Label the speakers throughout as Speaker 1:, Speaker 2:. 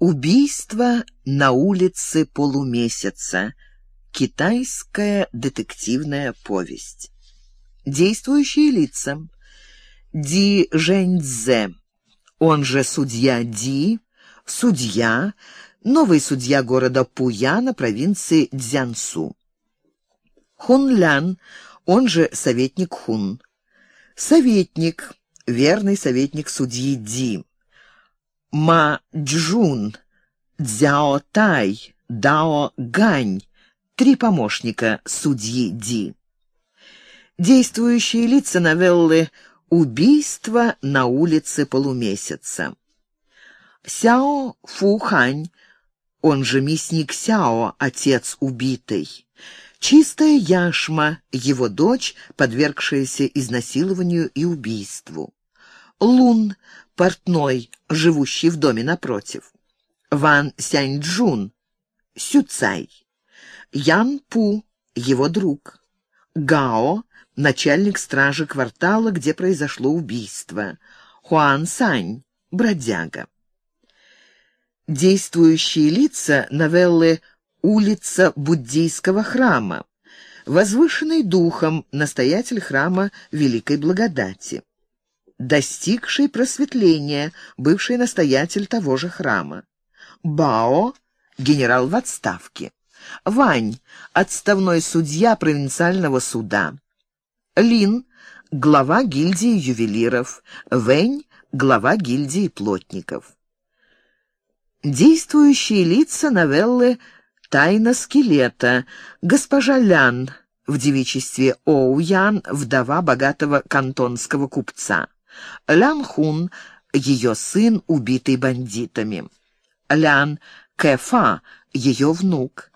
Speaker 1: Убийство на улице полумесяца. Китайская детективная повесть. Действующие лица. Ди Жэньцзе, он же судья Ди, судья, новый судья города Пуяна провинции Цзянсу. Хун Лян, он же советник Хун. Советник, верный советник судьи Ди. Ма Джун, Цзяо Тай, Дао Гань, три помощника судьи Ди. Действующие лица новеллы «Убийство на улице полумесяца». Сяо Фухань, он же мясник Сяо, отец убитый. Чистая яшма, его дочь, подвергшаяся изнасилованию и убийству. Лун, портной, живущий в доме напротив. Ван Сяньчжун, Сюцай. Ян Пу, его друг. Гао, начальник стражи квартала, где произошло убийство. Хуан Сань, бродяга. Действующие лица новеллы «Улица буддийского храма», возвышенный духом настоятель храма Великой Благодати, достигший просветления, бывший настоятель того же храма, Бао, генерал в отставке, Вань, отставной судья провинциального суда, Лин, глава гильдии ювелиров, Вэнь, глава гильдии плотников. Действующие лица новеллы «Тайна скелета», госпожа Лян в девичестве Оу Ян, вдова богатого кантонского купца, Лян Хун, ее сын, убитый бандитами, Лян Кэфа, ее внук,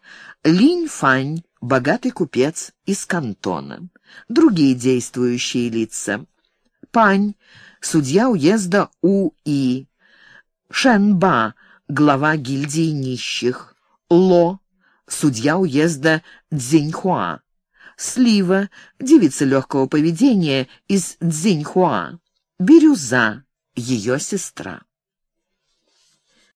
Speaker 1: Линь Фань, богатый купец из кантона. Другие действующие лица. Пань, судья уезда У-И. Шэнба, глава гильдии нищих. Ло, судья уезда Цзиньхуа. Слива, девица легкого поведения из Цзиньхуа. Бирюза, ее сестра.